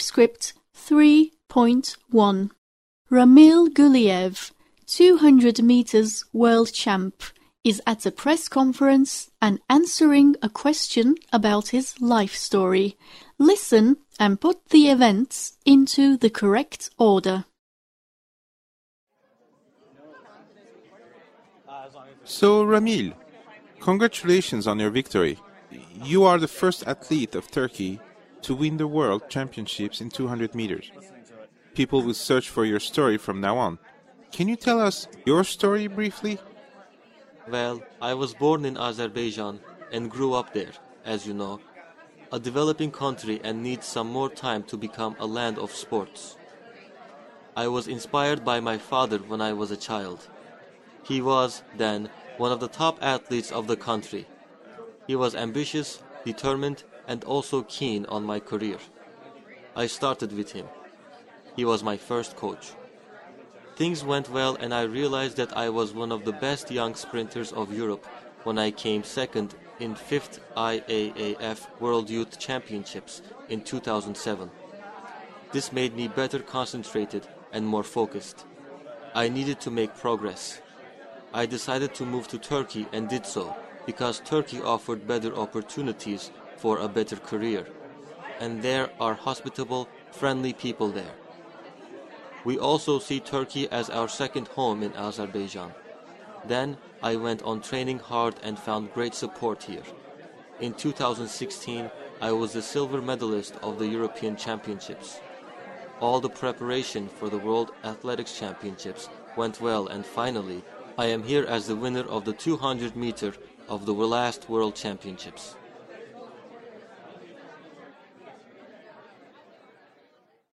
Script 3.1 Ramil Guliev, 200 meters world champ, is at a press conference and answering a question about his life story. Listen and put the events into the correct order. So, Ramil, congratulations on your victory. You are the first athlete of Turkey to win the World Championships in 200 meters. People will search for your story from now on. Can you tell us your story briefly? Well, I was born in Azerbaijan and grew up there, as you know. A developing country and needs some more time to become a land of sports. I was inspired by my father when I was a child. He was, then, one of the top athletes of the country. He was ambitious, determined, and also keen on my career. I started with him. He was my first coach. Things went well and I realized that I was one of the best young sprinters of Europe when I came second in 5th IAAF World Youth Championships in 2007. This made me better concentrated and more focused. I needed to make progress. I decided to move to Turkey and did so because Turkey offered better opportunities for a better career, and there are hospitable, friendly people there. We also see Turkey as our second home in Azerbaijan. Then I went on training hard and found great support here. In 2016, I was the silver medalist of the European Championships. All the preparation for the World Athletics Championships went well and finally, I am here as the winner of the 200 meter of the last World Championships.